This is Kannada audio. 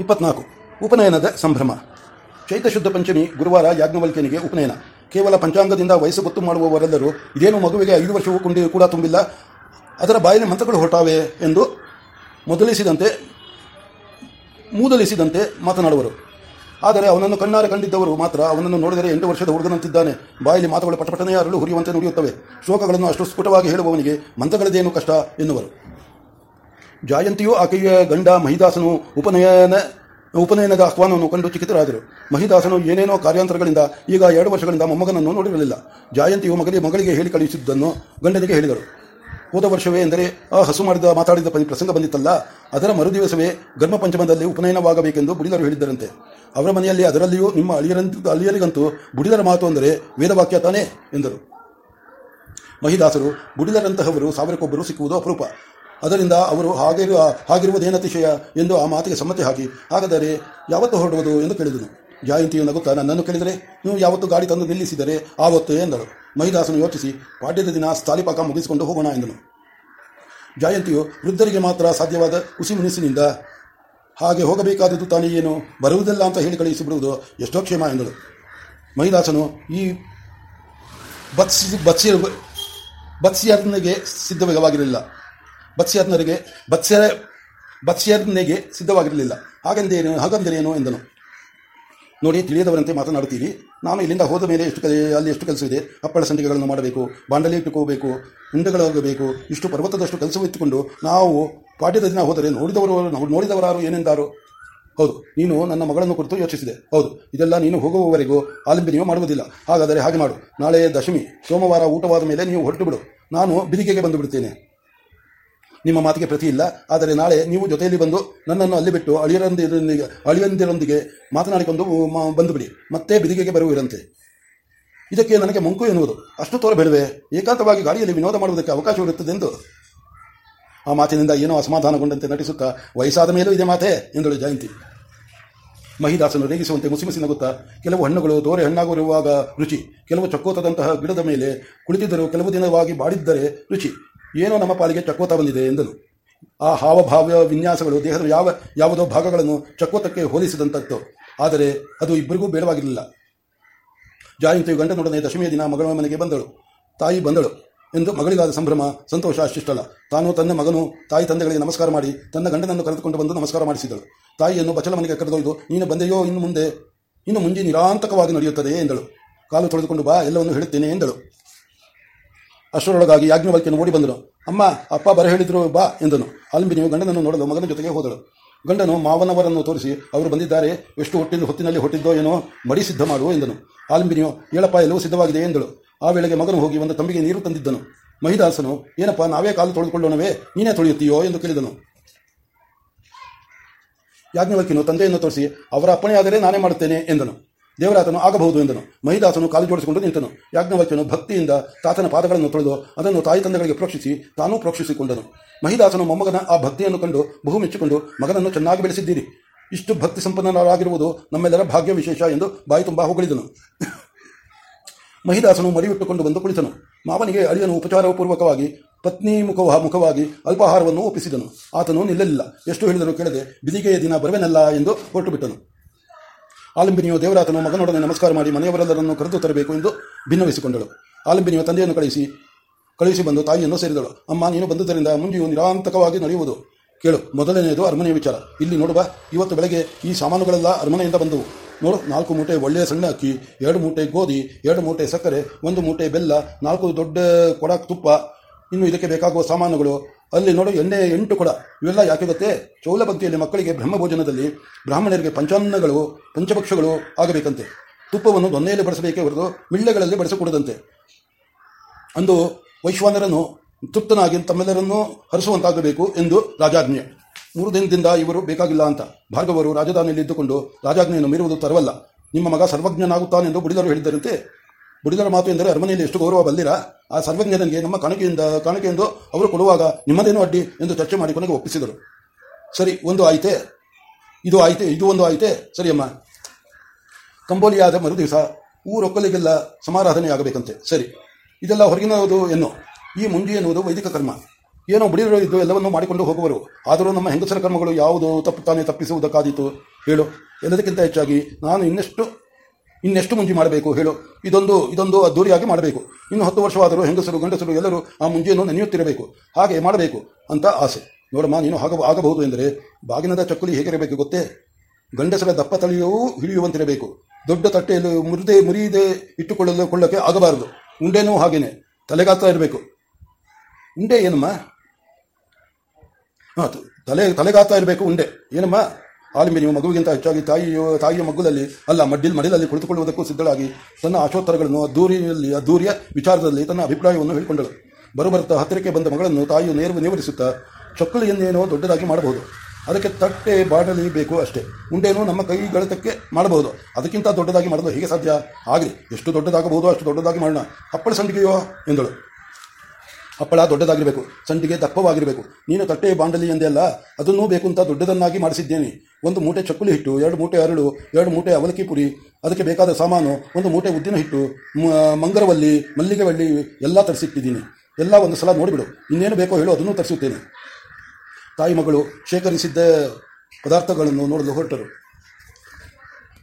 ಇಪ್ಪತ್ನಾಲ್ಕು. ಉಪನಯನದ ಸಂಭ್ರಮ. ಚೈತ್ರ ಶುದ್ಧ ಪಂಚಮಿ, ಗುರುವಾರ ಯಾಜ್ಞವಲ್ಕ್ಯನಿಗೆ ಉಪನಯನ. ಕೇವಲ ಪಂಚಾಂಗದಿಂದ ವಯಸ್ಸು ಗೊತ್ತು ಮಾಡುವವರೆಲ್ಲರೂ ಇದೇನು ಮಗುವಿಗೆ ಐದು ವರ್ಷವೂ ಕುಂಡಿ ಕೂಡ ತುಂಬಿಲ್ಲ? ಅದರ ಬಾಯಿನ ಮಂತ್ರಗಳು ಹೊರಟಾವೆ ಎಂದು ಮೊದಲಿಸಿದಂತೆ, ಮೂದಲಿಸಿದಂತೆ ಮಾತನಾಡುವರು. ಆದರೆ ಅವನನ್ನು ಕಣ್ಣಾರೆ ಕಂಡಿದ್ದವರು ಮಾತ್ರ ಅವನನ್ನು ನೋಡಿದರೆ ಎಂಟು ವರ್ಷದ ಹುಡುಗನಂತಿದ್ದಾನೆ. ಬಾಯಲ್ಲಿ ಮಾತುಗಳು ಪಟಪಟನೆಯ ಅರಳು ಹುರಿಯುವಂತೆ ನುಡಿಯುತ್ತವೆ. ಶ್ಲೋಕಗಳನ್ನು ಅಷ್ಟು ಸ್ಫುಟವಾಗಿ ಹೇಳುವವನಿಗೆ ಮಂತ್ರಗಳದೇನು ಕಷ್ಟ ಎನ್ನುವರು. ಜಾಯಂತಿಯು ಆಕೆಯ ಗಂಡ ಮಹಿದಾಸನು ಉಪನಯನ, ಉಪನಯನದ ಆಹ್ವಾನವನ್ನು ಕಂಡು ಚಿಕಿತರಾದರು ಮಹಿದಾಸನು ಏನೇನೋ ಕಾರ್ಯಾಂತರಗಳಿಂದ ಈಗ ಎರಡು ವರ್ಷಗಳಿಂದ ಮೊಮ್ಮಗನನ್ನು ನೋಡಿರಲಿಲ್ಲ. ಜಾಯಂತಿಯು ಮಗಲಿ ಮಗಳಿಗೆ ಹೇಳಿ ಕಳುಹಿಸಿದ್ದನ್ನು ಗಂಡನಿಗೆ ಹೇಳಿದರು ಹೋದ ವರ್ಷವೇ ಎಂದರೆ ಆ ಹಸು ಮಾಡಿದ, ಮಾತಾಡಿದ ಪ್ರಸಂಗ ಬಂದಿತ್ತಲ್ಲ, ಅದರ ಮರುದಿವಸವೇ ಗರ್ಮ ಪಂಚಮದಲ್ಲಿ ಉಪನಯನವಾಗಬೇಕೆಂದು ಬುಡಿದರು ಹೇಳಿದ್ದರಂತೆ. ಅವರ ಮನೆಯಲ್ಲಿ ಅದರಲ್ಲಿಯೂ ನಿಮ್ಮ ಅಳಿಯರಂತ ಅಳಿಯರಿಗಂತೂ ಬುಡಿದರ ಮಾತು ಅಂದರೆ ವೇದವಾಕ್ಯ ತಾನೇ ಎಂದರು. ಮಹಿದಾಸರು ಬುಡಿದರಂತಹವರು ಸಾವಿರಕ್ಕೊಬ್ಬರು ಸಿಕ್ಕುವುದು ಅಪರೂಪ. ಅದರಿಂದ ಅವರು ಹಾಗಿರುವ ಹಾಗಿರುವುದೇನತಿಶಯ ಎಂದು ಆ ಮಾತಿಗೆ ಸಮ್ಮತಿ ಹಾಕಿ, ಹಾಗಾದರೆ ಯಾವತ್ತು ಹೊರಡುವುದು ಎಂದು ಕೇಳಿದನು. ಜಯಂತಿಯು ನಗುತ್ತಾ, ನನ್ನನ್ನು ಕೇಳಿದರೆ? ನೀವು ಯಾವತ್ತು ಗಾಡಿ ತಂದು ನಿಲ್ಲಿಸಿದರೆ? ಆವತ್ತು ಎಂದಳು. ಮಹಿದಾಸನು ಯೋಚಿಸಿ ಪಾಠ್ಯದ ದಿನ ಸ್ಥಾಲಿಪಾಕ ಮುಗಿಸಿಕೊಂಡು ಹೋಗೋಣ ಎಂದನು. ಜಯಂತಿಯು ವೃದ್ಧರಿಗೆ ಮಾತ್ರ ಸಾಧ್ಯವಾದ ಹುಸಿ ಮುನಿಸಿನಿಂದ ಹಾಗೆ ಹೋಗಬೇಕಾದದ್ದು ತಾನೇ ಏನು? ಬರುವುದಿಲ್ಲ ಅಂತ ಹೇಳಿ ಕಳುಹಿಸಿಬಿಡುವುದು ಎಷ್ಟೋ ಕ್ಷೇಮ ಎಂದಳು. ಮಹಿದಾಸನು ಈ ಬತ್ಸಿ ಬತ್ಸಿ ಬತ್ಸಿಯರ್ನಿಗೆ ಸಿದ್ಧವಾಗಿರಲಿಲ್ಲ ಬತ್ಸ್ಯರ್ನರಿಗೆ ಬತ್ಸ್ಯ ಬತ್ಸ್ಯರ್ನಿಗೆ ಸಿದ್ಧವಾಗಿರಲಿಲ್ಲ. ಹಾಗೆಂದೇನು, ಹಾಗಂದರೇನು ಎಂದನು. ನೋಡಿ, ತಿಳಿಯದವರಂತೆ ಮಾತನಾಡುತ್ತೀರಿ. ನಾನು ಇಲ್ಲಿಂದ ಹೋದ ಮೇಲೆ ಎಷ್ಟು ಅಲ್ಲಿ ಎಷ್ಟು ಕೆಲಸವಿದೆ ಅಪ್ಪಳ ಸಂಡಿಗೆಗಳನ್ನು ಮಾಡಬೇಕು, ಬಾಂಡಲಿ ಇಟ್ಟುಕೋಬೇಕು ಹಿಂಡಗಳಾಗಬೇಕು ಇಷ್ಟು ಪರ್ವತದಷ್ಟು ಕೆಲಸವಿಟ್ಟುಕೊಂಡು ನಾವು ಪಾಠ್ಯದ ದಿನ ಹೋದರೆ ನೋಡಿದವರು, ನೋಡಿದವರಾರು ಏನೆಂದಾರು? ಹೌದು, ನೀನು ನನ್ನ ಮಗಳನ್ನು ಕುರಿತು ಯೋಚಿಸಿದೆ. ಹೌದು, ಇದೆಲ್ಲ ನೀನು ಹೋಗುವವರೆಗೂ ಆಲಿಂಬಿ ಮಾಡುವುದಿಲ್ಲ. ಹಾಗಾದರೆ ಹಾಗೆ ಮಾಡು. ನಾಳೆ ದಶಮಿ, ಸೋಮವಾರ ಊಟವಾದ ಮೇಲೆ ನೀವು ಹೊರಟು ಬಿಡು ನಾನು ಬಿದಿಗೆಗೆ ಬಂದು ಬಿಡುತ್ತೇನೆ. ನಿಮ್ಮ ಮಾತಿಗೆ ಪ್ರತಿ ಇಲ್ಲ. ಆದರೆ ನಾಳೆ ನೀವು ಜೊತೆಯಲ್ಲಿ ಬಂದು ನನ್ನನ್ನು ಅಲ್ಲಿ ಬಿಟ್ಟು ಅಳಿಯರಂದಿರೊಂದಿಗೆ ಅಳಿಯಂದಿರೊಂದಿಗೆ ಮಾತನಾಡಿಕೊಂಡು ಬಂದುಬಿಡಿ. ಮತ್ತೆ ಬಿದಿಗೆಗೆ ಬರುವಿರಂತೆ ಇದಕ್ಕೆ ನನಗೆ ಮುಂಕು ಎನ್ನುವುದು. ಅಷ್ಟು ತೋರಬೇಡುವೆ ಏಕಾಂತವಾಗಿ ಗಾಡಿಯಲ್ಲಿ ವಿನೋದ ಮಾಡುವುದಕ್ಕೆ ಅವಕಾಶವಿರುತ್ತದೆಂದು ಆ ಮಾತಿನಿಂದ ಏನೋ ಅಸಮಾಧಾನಗೊಂಡಂತೆ ನಟಿಸುತ್ತಾ, ವಯಸ್ಸಾದ ಮೇಲೂ ಇದೆ ಮಾತೆ, ಎಂದಳು ಜಯಂತಿ. ಮಹಿದಾಸನು ರೇಗಿಸುವಂತೆ ಮುಸಿಮುಸಿ ನಗುತ್ತಾ, ಕೆಲವು ಹಣ್ಣುಗಳು ತೋರೆ ಹಣ್ಣಾಗಿರುವಾಗ ರುಚಿ, ಕೆಲವು ಚಕ್ಕೋತದಂತಹ ಗಿಡದ ಮೇಲೆ ಕುಳಿತಿದ್ದರೂ ಕೆಲವು ದಿನವಾಗಿ ಬಾಡಿದ್ದರೆ ರುಚಿ. ಏನೋ ನಮ್ಮ ಪಾಲಿಗೆ ಚಕ್ಕೋತ ಬಂದಿದೆ ಎಂದನು. ಆ ಹಾವಭಾವ ವಿನ್ಯಾಸಗಳು ದೇಹದ ಯಾವ, ಯಾವುದೋ ಭಾಗಗಳನ್ನು ಚಕ್ಕೋತಕ್ಕೆ ಹೋಲಿಸಿದಂಥದ್ದು ಆದರೆ ಅದು ಇಬ್ಬರಿಗೂ ಬೇಡವಾಗಿರಲಿಲ್ಲ. ಜಾಯಂತಿಯು ಗಂಡನೊಡನೆ ದಶಮಿಯ ದಿನ ಮಗಳ ಮನೆಗೆ ಬಂದಳು. ತಾಯಿ ಬಂದಳು ಎಂದು ಮಗಳಿಗಾದ ಸಂಭ್ರಮ, ಸಂತೋಷ ಅಷ್ಟಿಷ್ಟಲ್ಲ. ತಾನು ತನ್ನ ಮಗನು ತಾಯಿ ತಂದೆಗಳಿಗೆ ನಮಸ್ಕಾರ ಮಾಡಿ ತನ್ನ ಗಂಡನನ್ನು ಕರೆದುಕೊಂಡು ಬಂದು ನಮಸ್ಕಾರ ಮಾಡಿಸಿದಳು. ತಾಯಿಯನ್ನು ಬಚಲ ಮನೆಗೆ ಕರೆದೊಯ್ದು, ನೀನು ಬಂದೆಯೋ ಇನ್ನು ಮುಂದೆ? ಇನ್ನು ಮುಂಜಿ ನಿರಾಂತಕವಾಗಿ ನಡೆಯುತ್ತದೆ ಎಂದಳು. ಕಾಲು ತೊಳೆದುಕೊಂಡು ಬಾ, ಎಲ್ಲವನ್ನು ಹೇಳುತ್ತೇನೆ ಎಂದಳು. ಅಷ್ಟರೊಳಗಾಗಿ ಯಾಜ್ಞವಲ್ಕಿಯನ್ನು ಓಡಿ ಬಂದನು. ಅಮ್ಮ, ಅಪ್ಪ ಬರ ಹೇಳಿದ್ರು, ಬಾ ಎಂದನು. ಅಲಂಬಿನಿಯು ಗಂಡನನ್ನು ನೋಡಲು ಮಗನ ಜೊತೆಗೆ ಹೋದಳು. ಗಂಡನು ಮಾವನವರನ್ನು ತೋರಿಸಿ, ಅವರು ಬಂದಿದ್ದಾರೆ, ಎಷ್ಟು ಹೊಟ್ಟಿನ ಹೊತ್ತಿನಲ್ಲಿ ಹೊಟ್ಟಿದ್ದೋ ಏನೋ, ಮಡಿ ಸಿದ್ಧ ಮಾಡು ಎಂದನು. ಆಲಂಬಿನಿಯು ಏಳಪ್ಪ ಎಲ್ಲವೂ ಸಿದ್ಧವಾಗಿದೆ ಎಂದಳು. ಆ ವೇಳೆಗೆ ಮಗನು ಹೋಗಿ ಒಂದು ತಂಬಿಗೆ ನೀರು ತಂದಿದ್ದನು. ಮಹಿದಾಸನು, ಏನಪ್ಪ, ನಾವೇ ಕಾಲು ತೊಳೆದುಕೊಳ್ಳೋಣವೇ, ನೀನೇ ತೊಳೆಯುತ್ತೀಯೋ ಎಂದು ಕೇಳಿದನು. ಯಾಜ್ಞವಲ್ಕಿನು ತಂದೆಯನ್ನು ತೋರಿಸಿ, ಅವರ ಅಪ್ಪಣೆಯಾದರೆ ನಾನೇ ಮಾಡುತ್ತೇನೆ ಎಂದನು. ದೇವರಾತನು ಆಗಬಹುದು ಎಂದನು. ಮಹಿದಾಸನು ಕಾಲು ಜೋಡಿಸಿಕೊಂಡು ನಿಂತನು. ಯಾಜ್ಞವಲ್ಕ್ಯನು ಭಕ್ತಿಯಿಂದ ತಾತನ ಪಾದಗಳನ್ನು ತೊಳೆದು ಅದನ್ನು ತಾಯಿ ತಂದೆಗಳಿಗೆ ಪ್ರೋಕ್ಷಿಸಿ ತಾನೂ ಪ್ರೋಕ್ಷಿಸಿಕೊಂಡನು. ಮಹಿದಾಸನು ಮೊಮ್ಮಗನ ಆ ಭಕ್ತಿಯನ್ನು ಕಂಡು ಬಹು ಮೆಚ್ಚಿಕೊಂಡು, ಮಗನನ್ನು ಚೆನ್ನಾಗಿ ಬೆಳೆಸಿದ್ದೀರಿ. ಇಷ್ಟು ಭಕ್ತಿ ಸಂಪನ್ನರಾಗಿರುವುದು ನಮ್ಮೆಲ್ಲರ ಭಾಗ್ಯ ವಿಶೇಷ ಎಂದು ಬಾಯಿ ತುಂಬಾ ಹೊಗಳಿದನು. ಮಹಿದಾಸನು ಮರಿವಿಟ್ಟುಕೊಂಡು ಬಂದು ಕುಳಿತನು. ಮಾವನಿಗೆ ಅಳಿಯನು ಉಪಚಾರಪೂರ್ವಕವಾಗಿ, ಪತ್ನಿ ಮುಖ ಮುಖವಾಗಿ ಅಲ್ಪಾಹಾರವನ್ನು ಒಪ್ಪಿಸಿದನು. ಆತನು ನಿಲ್ಲಲಿಲ್ಲ. ಎಷ್ಟು ಹೇಳಿದರೂ ಕೇಳದೆ, ಬಿದಿಗೆಯ ದಿನ ಬರುವೆನಲ್ಲ ಎಂದು ಹೊರಟು ಬಿಟ್ಟನು ಆಲಂಬಿನಿಯು ದೇವರಾತನು ಮಗನೊಡನೆ ನಮಸ್ಕಾರ ಮಾಡಿ ಮನೆಯವರೆಲ್ಲರನ್ನು ಕರೆದು ತರಬೇಕು ಎಂದು ಭಿನ್ನವಿಸಿಕೊಂಡಳು. ಆಲಂಬಿನಿಯು ತಂದೆಯನ್ನು ಕಳಿಸಿ ಕಳುಹಿಸಿ ಬಂದು ತಾಯಿಯನ್ನು ಸೇರಿದಳು. ಅಮ್ಮ, ನೀನು ಬಂದುದರಿಂದ ಮುಂಜೆಯು ನಿರಾಂತಕವಾಗಿ ನಡೆಯುವುದು. ಕೇಳು. ಮೊದಲನೆಯದು ಅರಮನೆಯ ವಿಚಾರ. ಇಲ್ಲಿ ನೋಡುವ, ಇವತ್ತು ಬೆಳಗ್ಗೆ ಈ ಸಾಮಾನುಗಳೆಲ್ಲ ಅರಮನೆಯಿಂದ ಬಂದವು. ನೋಡು, ನಾಲ್ಕು ಮೂಟೆ ಒಳ್ಳೆಯ ಸಣ್ಣ ಅಕ್ಕಿ, ಎರಡು ಮೂಟೆ ಗೋಧಿ, ಎರಡು ಮೂಟೆ ಸಕ್ಕರೆ, ಒಂದು ಮೂಟೆ ಬೆಲ್ಲ, ನಾಲ್ಕು ದೊಡ್ಡ ಕೊಡಕ್ ತುಪ್ಪ. ಇನ್ನು ಇದಕ್ಕೆ ಬೇಕಾಗುವ ಸಾಮಾನುಗಳು ಅಲ್ಲಿ ನೋಡು ಎಣ್ಣೆ ಎಂಟು ಕೊಡ. ಇವೆಲ್ಲ ಯಾಕೆ ಗೊತ್ತೇ? ಚೌಲಭಕ್ತಿಯಲ್ಲಿ ಮಕ್ಕಳಿಗೆ ಬ್ರಹ್ಮ ಭೋಜನದಲ್ಲಿ ಬ್ರಾಹ್ಮಣರಿಗೆ ಪಂಚಾನ್ನಗಳು ಪಂಚಪಕ್ಷಗಳು ಆಗಬೇಕಂತೆ. ತುಪ್ಪವನ್ನು ದೊನ್ನೆಯಲ್ಲಿ ಬಳಸಬೇಕೇ ಹೊರತು ಮಿಳ್ಳೆಗಳಲ್ಲಿ ಬಳಸಕೂಡದಂತೆ ಅಂದು ವೈಶ್ವಾನರನ್ನು, ತೃಪ್ತನಾಗಿ ತಮ್ಮೆಲ್ಲರನ್ನೂ ಹರಿಸುವಂತಾಗಬೇಕು ಎಂದು ರಾಜಾಜ್ಞೆ. ಮೂರು ದಿನದಿಂದ ಇವರು ಬೇಕಾಗಿಲ್ಲ ಅಂತ. ಭಾರ್ಗವರು ರಾಜಧಾನಿಯಲ್ಲಿ ಇದ್ದುಕೊಂಡು ರಾಜಾಜ್ಞೆಯನ್ನು ಮೀರುವುದು ತರವಲ್ಲ. ನಿಮ್ಮ ಮಗ ಸರ್ವಜ್ಞನಾಗುತ್ತಾನೆಂದು ಬುಡಿದರು ಹೇಳಿದ್ದರಂತೆ. ಬುಡಿದರ ಮಾತು ಎಂದರೆ ಅರಮನೆಯಲ್ಲಿ ಎಷ್ಟು ಗೌರವ ಬಂದಿರ? ಆ ಸರ್ವಜ್ಞನಿಗೆ ನಮ್ಮ ಕಾಣಿಕೆಯಿಂದ, ಕಾಣಿಕೆಯೆಂದು ಅವರು ಕೊಡುವಾಗ ನಿಮ್ಮದೇನು ಅಡ್ಡಿ ಎಂದು ಚರ್ಚೆ ಮಾಡಿ ಕೊನೆಗೆ ಒಪ್ಪಿಸಿದರು. ಸರಿ, ಒಂದು ಆಯ್ತೆ. ಇದು ಆಯ್ತೆ, ಇದು ಒಂದು ಆಯ್ತೆ. ಸರಿಯಮ್ಮ ಕಂಬೋಲಿಯಾದ ಮರು ದಿವಸ ಊರೊಕ್ಕಲಿಗೆಲ್ಲ ಸಮಾರಾಧನೆ ಆಗಬೇಕಂತೆ ಸರಿ. ಇದೆಲ್ಲ ಹೊರಗಿನದು ಎನ್ನು? ಈ ಮುಂಜಿ ಎನ್ನುವುದು ವೈದಿಕ ಕರ್ಮ. ಏನೋ ಬಿಡಿರೋ ಇದ್ದು ಎಲ್ಲವನ್ನೂ ಮಾಡಿಕೊಂಡು ಹೋಗುವರು. ಆದರೂ ನಮ್ಮ ಹೆಂಗಸರ ಕರ್ಮಗಳು ಯಾವುದು ತಪ್ಪು ತಾನೇ ತಪ್ಪಿಸುವುದಕ್ಕಾದೀತು? ಹೇಳು. ಎಲ್ಲದಕ್ಕಿಂತ ಹೆಚ್ಚಾಗಿ ನಾನು ಇನ್ನೆಷ್ಟು ಇನ್ನೆಷ್ಟು ಮುಂಜಿ ಮಾಡಬೇಕು ಹೇಳು. ಇದೊಂದು ಇದೊಂದು ಅದ್ದೂರಿಯಾಗಿ ಮಾಡಬೇಕು. ಇನ್ನು ಹತ್ತು ವರ್ಷವಾದರೂ ಹೆಂಗಸರು, ಗಂಡಸರು ಎಲ್ಲರೂ ಆ ಮುಂಜಿಯನ್ನು ನೆನೆಯುತ್ತಿರಬೇಕು. ಹಾಗೆ ಮಾಡಬೇಕು ಅಂತ ಆಸೆ. ನೋಡಮ್ಮ, ನೀನು ಆಗ ಆಗಬಹುದು ಎಂದರೆ ಬಾಗಿನದ ಚಕ್ಕುಲಿ ಹೇಗಿರಬೇಕು ಗೊತ್ತೇ? ಗಂಡಸರ ದಪ್ಪ ತಳಿಯೂ ಹಿಡಿಯುವಂತಿರಬೇಕು. ದೊಡ್ಡ ತಟ್ಟೆಯಲ್ಲಿ ಮುರಿದೇ ಮುರಿಯದೆ ಇಟ್ಟುಕೊಳ್ಳಲು ಕೊಳ್ಳಕ್ಕೆ ಆಗಬಾರದು. ಉಂಡೆನೂ ಹಾಗೇನೆ. ತಲೆಗಾತ್ರ ಇರಬೇಕು. ಉಂಡೆ ಏನಮ್ಮ? ಹಾಂ ತಲೆ ತಲೆಗಾಗ್ತಾ ಇರಬೇಕು ಉಂಡೆ. ಏನಮ್ಮ? ಆಲಿಂಬೆ, ನೀವು ಮಗುವಿಗಿಂತ ಹೆಚ್ಚಾಗಿ ತಾಯಿಯು, ತಾಯಿಯ ಮಗುದಲ್ಲಿ ಅಲ್ಲ, ಮಡ್ಡಿಲ್, ಮಡಿಲಲ್ಲಿ ಕುಳಿತುಕೊಳ್ಳುವುದಕ್ಕೂ ಸಿದ್ಧಳಾಗಿ ತನ್ನ ಆಶೋತ್ತರಗಳನ್ನು ಅದ್ದೂರಿಯಲ್ಲಿ, ಅದ್ದೂರಿಯ ವಿಚಾರದಲ್ಲಿ ತನ್ನ ಅಭಿಪ್ರಾಯವನ್ನು ಹೇಳಿಕೊಂಡಳು. ಬರುಬರುತ್ತಾ ಹತ್ತಿರಕ್ಕೆ ಬಂದ ಮಗಳನ್ನು ತಾಯಿಯು ನೇರು ನೇವರಿಸುತ್ತಾ ಎಂದೇನೋ ದೊಡ್ಡದಾಗಿ ಮಾಡಬಹುದು. ಅದಕ್ಕೆ ತಟ್ಟೆ ಬಾಡಲಿ ಬೇಕು ಅಷ್ಟೇ. ಉಂಡೇನು ನಮ್ಮ ಕೈಗಳತಕ್ಕೆ ಮಾಡಬಹುದು. ಅದಕ್ಕಿಂತ ದೊಡ್ಡದಾಗಿ ಮಾಡಲು ಹೇಗೆ ಸಾಧ್ಯ? ಆಗಲಿ, ಎಷ್ಟು ದೊಡ್ಡದಾಗಬಹುದು, ಅಷ್ಟು ದೊಡ್ಡದಾಗಿ ಮಾಡೋಣ. ಅಪ್ಪಳ ಸಂಡಿಗೆಯೋ? ಎಂದಳು. ಹಪ್ಪಳ ದೊಡ್ಡದಾಗಿರಬೇಕು ಸಂಡಿಗೆ ದಪ್ಪವಾಗಿರಬೇಕು. ನೀನು ತಟ್ಟೆ ಬಾಂಡಲಿ ಎಂದೆಲ್ಲ ಅದನ್ನೂ ಬೇಕು ಅಂತ ದೊಡ್ಡದನ್ನಾಗಿ ಮಾಡಿಸಿದ್ದೇನೆ. ಒಂದು ಮೂಟೆ ಚಕ್ಕುಲಿ ಹಿಟ್ಟು, ಎರಡು ಮೂಟೆ ಅರಳು, ಎರಡು ಮೂಟೆ ಅವಲಕ್ಕಿ ಪುರಿ, ಅದಕ್ಕೆ ಬೇಕಾದ ಸಾಮಾನು, ಒಂದು ಮೂಟೆ ಉದ್ದಿನ ಹಿಟ್ಟು ಮಂಗರವಲ್ಲಿ ಮಲ್ಲಿಗೆ ಬಳ್ಳಿ ಎಲ್ಲ ತರಿಸಿಟ್ಟಿದ್ದೀನಿ. ಎಲ್ಲ ಒಂದು ಸಲ ನೋಡಿಬಿಡು, ಇನ್ನೇನು ಬೇಕೋ ಹೇಳು, ಅದನ್ನು ತರಿಸುತ್ತೇನೆ. ತಾಯಿ ಮಗಳು ಶೇಖರಿಸಿದ್ದ ಪದಾರ್ಥಗಳನ್ನು ನೋಡಲು ಹೊರಟರು.